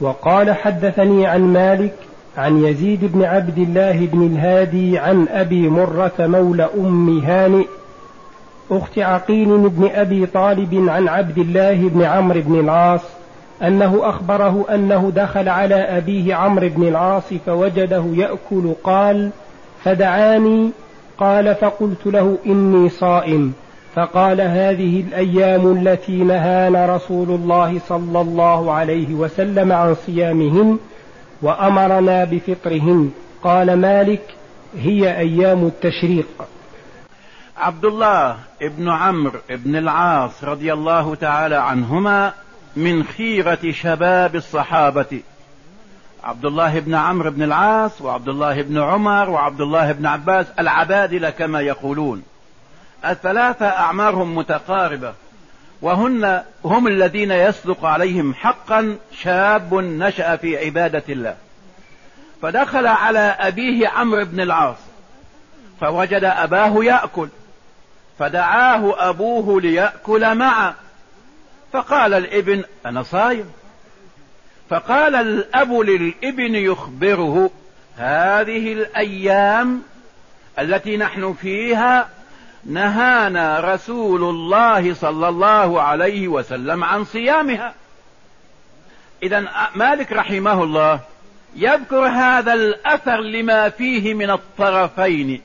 وقال حدثني عن مالك عن يزيد بن عبد الله بن الهادي عن أبي مرة مولى أم هانئ أخت عقيل بن أبي طالب عن عبد الله بن عمرو بن العاص أنه أخبره أنه دخل على أبيه عمرو بن العاص فوجده يأكل قال فدعاني؟ قال فقلت له إني صائم. فقال هذه الأيام التي نهانا رسول الله صلى الله عليه وسلم عن صيامهن وأمرنا بفطرهن. قال مالك هي أيام التشريق. عبد الله ابن عمرو بن العاص رضي الله تعالى عنهما من خيرة شباب الصحابة. عبد الله بن عمرو بن العاص وعبد الله بن عمر وعبد الله بن عباس العبادلة كما يقولون. الثلاثة أعمارهم متقاربة وهن هم الذين يصدق عليهم حقا شاب نشأ في عبادة الله. فدخل على أبيه عمرو بن العاص فوجد أباه يأكل فدعاه أبوه ليأكل معه. فقال الإبن أنا صايم. فقال الأب للإبن يخبره هذه الأيام التي نحن فيها نهانا رسول الله صلى الله عليه وسلم عن صيامها. إذا مالك رحمه الله يذكر هذا الأثر لما فيه من الطرفين.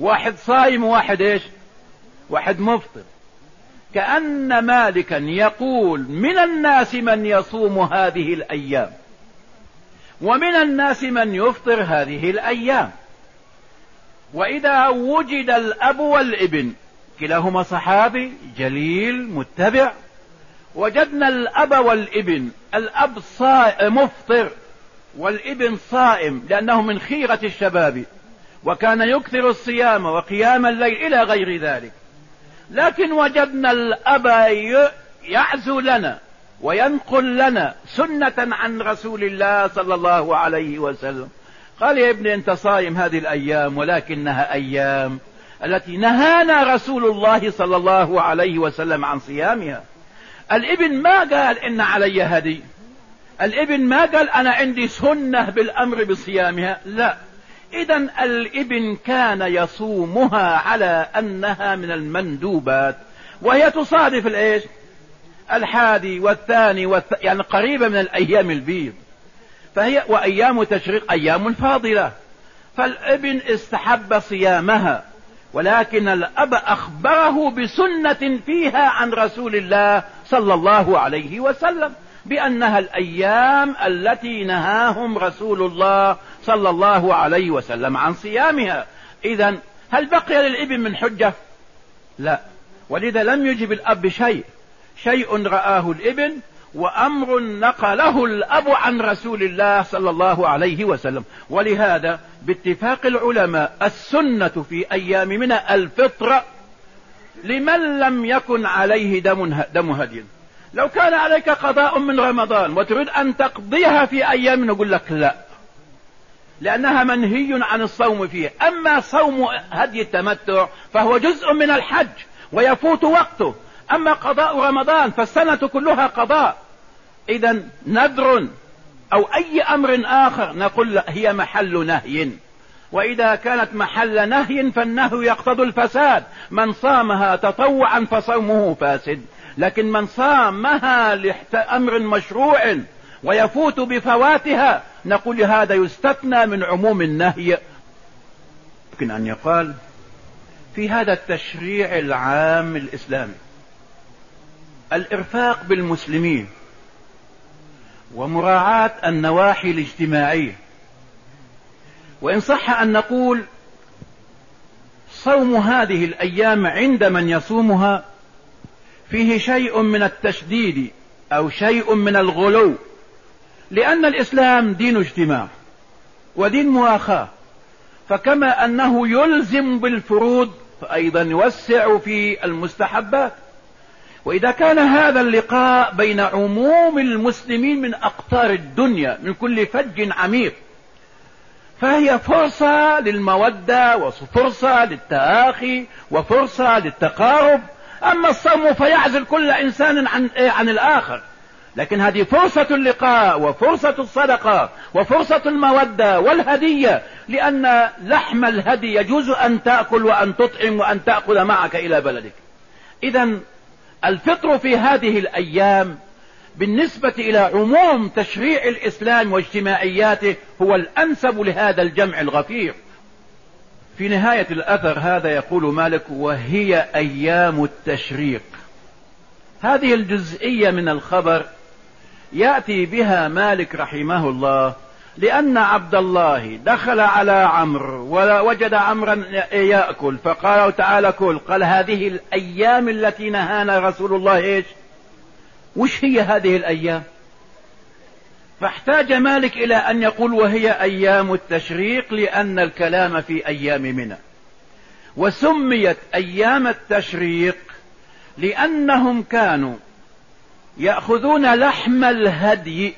واحد صايم وواحد إيش؟ واحد مفطر. كأن مالكا يقول من الناس من يصوم هذه الأيام؟ ومن الناس من يفطر هذه الأيام؟ وإذا وجد الأب والابن كلاهما صحابي جليل متبع وجدنا الأب والابن الأب مفطر والابن صائم لأنه من خيرة الشباب وكان يكثر الصيام وقيام الليل إلى غير ذلك. لكن وجدنا الأب يعزو لنا وينقل لنا سنة عن رسول الله صلى الله عليه وسلم. قال يا ابني انت صايم هذه الأيام ولكنها أيام التي نهانا رسول الله صلى الله عليه وسلم عن صيامها. الابن ما قال إن علي هدي. الابن ما قال أنا عندي سنة بالأمر بصيامها. لا. اذا الابن كان يصومها على أنها من المندوبات. وهي تصادف الإيش؟ الحادي والثاني والث... يعني قريبة من الأيام البيض. فهي وأيام تشريق أيام فاضلة. فالابن استحب صيامها ولكن الأب أخبره بسنة فيها عن رسول الله صلى الله عليه وسلم بأنها الأيام التي نهاهم رسول الله صلى الله عليه وسلم عن صيامها. إذا هل بقي للابن من حجة؟ لا. ولذا لم يجب الأب بشيء شيء رآه الابن وأمر نقله الأب عن رسول الله صلى الله عليه وسلم. ولهذا باتفاق العلماء السنة في أيام من الفطر لمن لم يكن عليه دم, دم هدي. لو كان عليك قضاء من رمضان وتريد أن تقضيها في أيام نقول لك لا. لأنها منهي عن الصوم فيه أما صوم هدي التمتع فهو جزء من الحج ويفوت وقته. أما قضاء رمضان فالسنة كلها قضاء. إذا نذر أو أي أمر آخر نقول هي محل نهي. وإذا كانت محل نهي فالنهي يقتضي الفساد. من صامها تطوعا فصومه فاسد. لكن من صامها لأمر مشروع ويفوت بفواتها نقول هذا يستثنى من عموم النهي. يمكن أن يقال في هذا التشريع العام الإسلامي. الإرفاق بالمسلمين ومراعاة النواحي الاجتماعية. وإن صح أن نقول صوم هذه الأيام عند من يصومها فيه شيء من التشديد أو شيء من الغلو لأن الإسلام دين اجتماع ودين مواخاة. فكما أنه يلزم بالفروض فأيضا يوسع في المستحبات. وإذا كان هذا اللقاء بين عموم المسلمين من أقطار الدنيا من كل فج عميق فهي فرصة للمودة وفرصة للتآخي وفرصة للتقارب. أما الصوم فيعزل كل إنسان عن, عن الآخر. لكن هذه فرصة اللقاء وفرصة الصدقة وفرصة المودة والهدية لأن لحم الهدي يجوز أن تأكل وأن تطعم وأن تأخذ معك إلى بلدك. إذا الفطر في هذه الأيام بالنسبة إلى عموم تشريع الإسلام واجتماعياته هو الأنسب لهذا الجمع الغفير. في نهاية الأثر هذا يقول مالك وهي أيام التشريق. هذه الجزئية من الخبر يأتي بها مالك رحمه الله لأن عبد الله دخل على عمرو ووجد عمرا يأكل. فقال تعالى كل قال هذه الأيام التي نهانا رسول الله إيش؟ وش هي هذه الأيام؟ فاحتاج مالك إلى أن يقول وهي أيام التشريق لأن الكلام في أيام منى. وسميت أيام التشريق لأنهم كانوا يأخذون لحم الهدي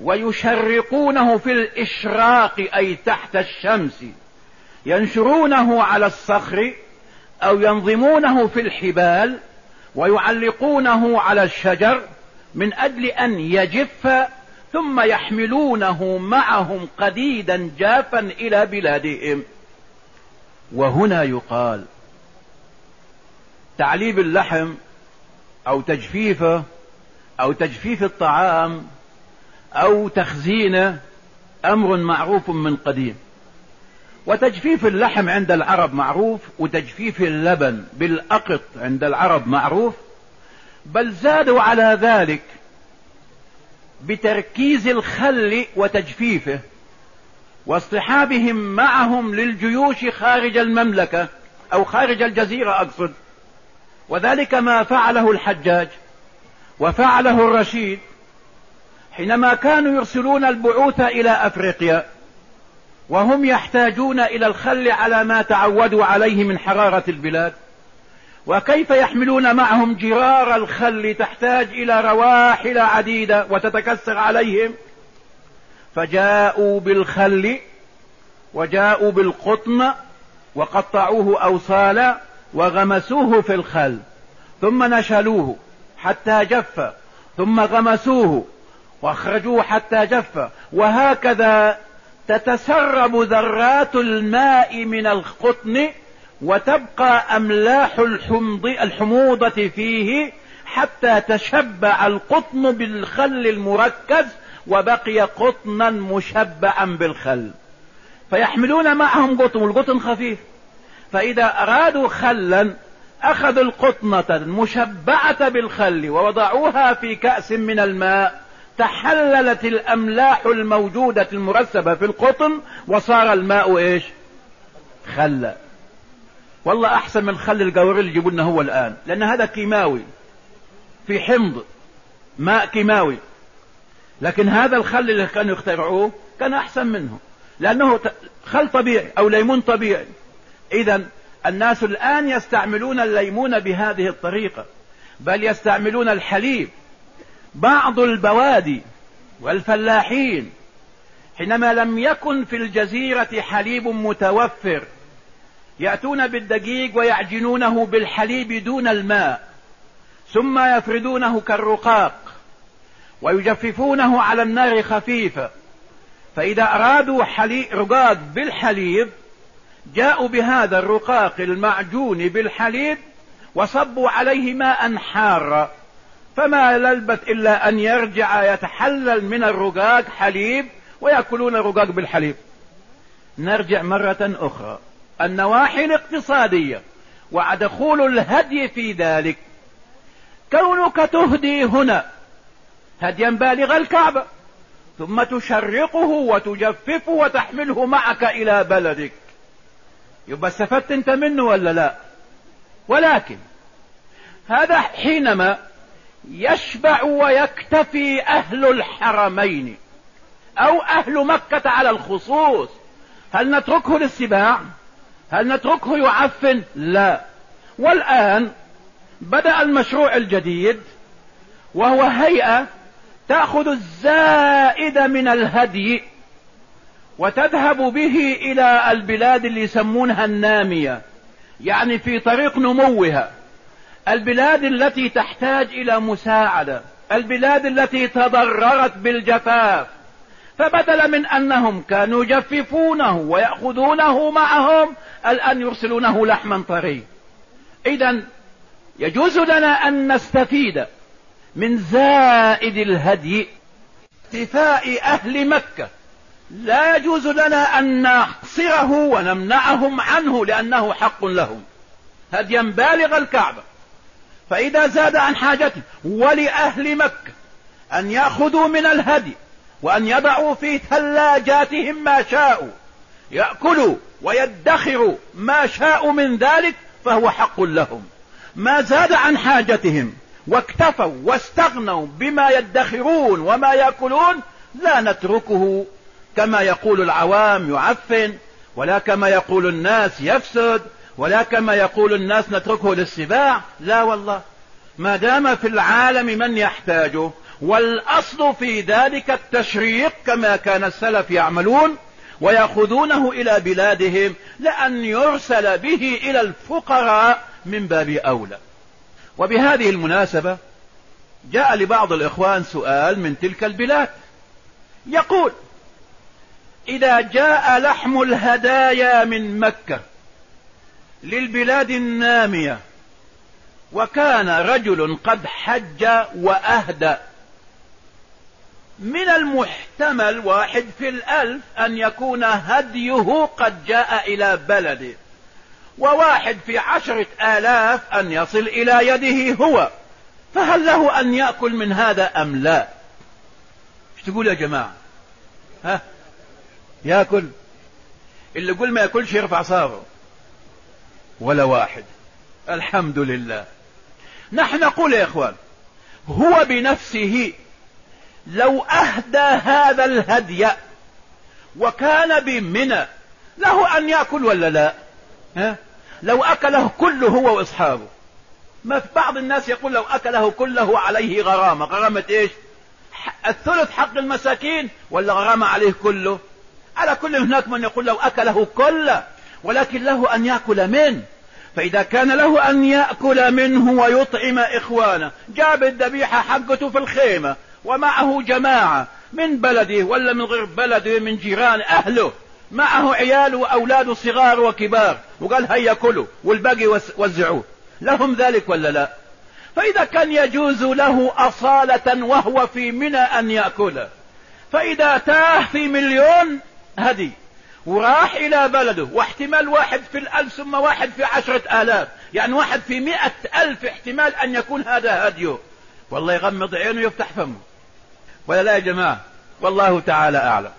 ويشرقونه في الإشراق أي تحت الشمس. ينشرونه على الصخر أو ينظمونه في الحبال ويعلقونه على الشجر من أجل أن يجف ثم يحملونه معهم قديدا جافا إلى بلادهم. وهنا يقال تعليب اللحم أو تجفيفه أو تجفيف الطعام أو تخزينه أمر معروف من قديم. وتجفيف اللحم عند العرب معروف وتجفيف اللبن بالأقط عند العرب معروف بل زادوا على ذلك بتركيز الخل وتجفيفه واصطحابهم معهم للجيوش خارج المملكة أو خارج الجزيرة أقصد. وذلك ما فعله الحجاج وفعله الرشيد حينما كانوا يرسلون البعوث إلى أفريقيا وهم يحتاجون إلى الخل على ما تعودوا عليه من حرارة البلاد وكيف يحملون معهم جرار الخل تحتاج إلى رواحل عديدة وتتكسر عليهم؟ فجاءوا بالخل وجاءوا بالقطن وقطعوه أوصالا وغمسوه في الخل ثم نشلوه حتى جف ثم غمسوه واخرجوه حتى جف. وهكذا تتسرب ذرات الماء من القطن وتبقى الحمض الحموضة فيه حتى تشبع القطن بالخل المركز وبقي قطنا مشبعا بالخل. فيحملون معهم قطن والقطن خفيف. فإذا أرادوا خلا أخذوا القطنة المشبعة بالخل ووضعوها في كأس من الماء. تحللت الأملاح الموجودة المرسبة في القطن وصار الماء إيش؟ خلا والله أحسن من خل القوري اللي يجيبوا لنا هو الآن لأن هذا كيماوي. في حمض ماء كيماوي. لكن هذا الخل اللي كانوا يخترعوه كان أحسن منه لأنه خل طبيعي أو ليمون طبيعي. إذا الناس الآن يستعملون الليمون بهذه الطريقة بل يستعملون الحليب بعض البوادي والفلاحين حينما لم يكن في الجزيرة حليب متوفر يأتون بالدقيق ويعجنونه بالحليب دون الماء ثم يفردونه كالرقاق ويجففونه على النار خفيفة فإذا أرادوا رقاق بالحليب جاءوا بهذا الرقاق المعجون بالحليب وصبوا عليه ماء حارا. فما للبث إلا أن يرجع يتحلل من الرقاق حليب ويأكلون الرقاق بالحليب. نرجع مرة أخرى. النواحي الاقتصادية. ودخول الهدي في ذلك. كونك تهدي هنا. هديا بالغ الكعبة ثم تشرقه وتجففه وتحمله معك إلى بلدك. يبقى استفدت أنت منه ولا لا؟ ولكن هذا حينما يشبع ويكتفي أهل الحرمين أو أهل مكة على الخصوص. هل نتركه للسباع؟ هل نتركه يعفن؟ لا. والآن بدأ المشروع الجديد وهو هيئة تأخذ الزائد من الهدي وتذهب به إلى البلاد اللي يسمونها النامية يعني في طريق نموها. البلاد التي تحتاج إلى مساعدة البلاد التي تضررت بالجفاف. فبدل من أنهم كانوا يجففونه ويأخذونه معهم الآن يرسلونه لحما طري إذا يجوز لنا أن نستفيد من زائد الهدي اكتفاء أهل مكة. لا يجوز لنا أن نقصره ونمنعهم عنه لأنه حق لهم. هديا بالغ الكعبة. فإذا زاد عن حاجته ولأهل مكة أن يأخذوا من الهدي وأن يضعوا في ثلاجاتهم ما شاءوا يأكلوا ويدخروا ما شاءوا من ذلك فهو حق لهم. ما زاد عن حاجتهم واكتفوا واستغنوا بما يدخرون وما يأكلون لا نتركه كما يقول العوام يعفن ولا كما يقول الناس يفسد ولا كما يقول الناس نتركه للسباع. لا والله. ما دام في العالم من يحتاجه والأصل في ذلك التشريق كما كان السلف يعملون ويأخذونه إلى بلادهم لأن يرسل به إلى الفقراء من باب أولى. وبهذه المناسبة جاء لبعض الإخوان سؤال من تلك البلاد. يقول إذا جاء لحم الهدايا من مكة للبلاد النامية. وكان رجل قد حج وأهدى. من المحتمل واحد في الألف أن يكون هديه قد جاء إلى بلده. وواحد في عشرة آلاف أن يصل إلى يده هو. فهل له أن يأكل من هذا أم لا؟ إيش تقول يا جماعة؟ ها؟ يأكل. اللي يقول ما يأكلش يرفع صابه ولا واحد. الحمد لله. نحن نقول يا إخوان هو بنفسه لو أهدى هذا الهدي وكان بمنى له أن يأكل ولا لا؟ ها؟ لو أكله كله هو وأصحابه. ما في بعض الناس يقول لو أكله كله عليه غرامة. غرامة إيش؟ الثلث حق المساكين ولا غرامة عليه كله؟ على كل هناك من يقول لو أكله كله ولكن له أن يأكل منه. فإذا كان له أن يأكل منه ويطعم إخوانه جاب الذبيحة حقته في الخيمة ومعه جماعة من بلده ولا من غير بلده من جيران أهله. معه عيال وأولاد صغار وكبار. وقال هيا كلوا والباقي وزعوه. لهم ذلك ولا لا؟ فإذا كان يجوز له أصالة وهو في منى أن يأكله. فإذا تاه في مليون هدي. وراح إلى بلده. واحتمال واحد في الألف ثم واحد في عشرة آلاف. يعني واحد في مئة ألف احتمال أن يكون هذا هديه والله يغمض عينه يفتح فمه. ولا لا يا جماعة؟ والله تعالى أعلم.